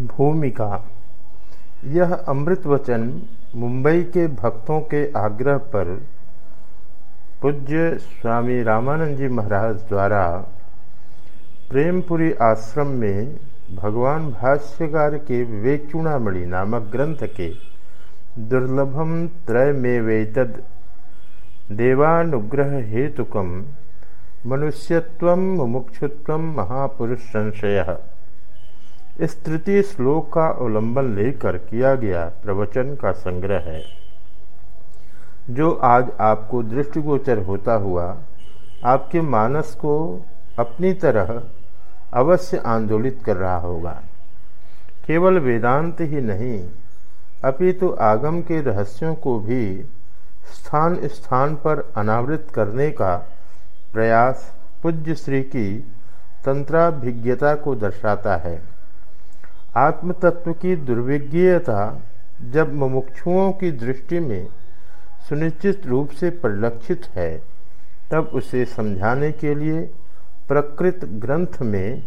भूमिका। यह अमृत वचन मुंबई के भक्तों के आग्रह पर पूज्य स्वामी रामानंद जी महाराज द्वारा प्रेमपुरी आश्रम में भगवान भाष्यकार के विवेक चूड़ामणि नामक ग्रंथ के दुर्लभम त्रय में वेतद देवानुग्रह हेतुकम मनुष्यत्व मुमुक्षुत्व महापुरुष संशय इस तृतीय श्लोक का अवलंबन लेकर किया गया प्रवचन का संग्रह है। जो आज आपको दृष्टिगोचर होता हुआ, आपके मानस को अपनी तरह अवश्य आंदोलित कर रहा होगा। केवल वेदांत ही नहीं, अपितु तो आगम के रहस्यों को भी स्थान स्थान पर अनावृत करने का प्रयास पूज्य श्री की तंत्राभिज्ञता को दर्शाता है। आत्म तत्व की दुर्विज्ञता जब मुमुक्षुओं की दृष्टि में सुनिश्चित रूप से परिलक्षित है, तब उसे समझाने के लिए प्रकृत ग्रंथ में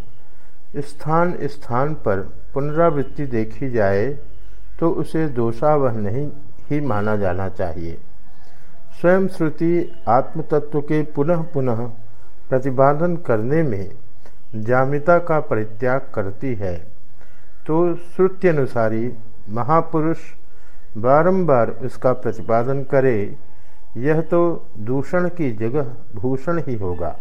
स्थान स्थान पर पुनरावृत्ति देखी जाए तो उसे दोषावह नहीं ही माना जाना चाहिए। स्वयं श्रुति आत्मतत्व के पुनः पुनः प्रतिपादन करने में जामिता का परित्याग करती है। तो श्रुत्यनुसारी महापुरुष बारंबार उसका प्रतिपादन करे, यह तो दूषण की जगह भूषण ही होगा।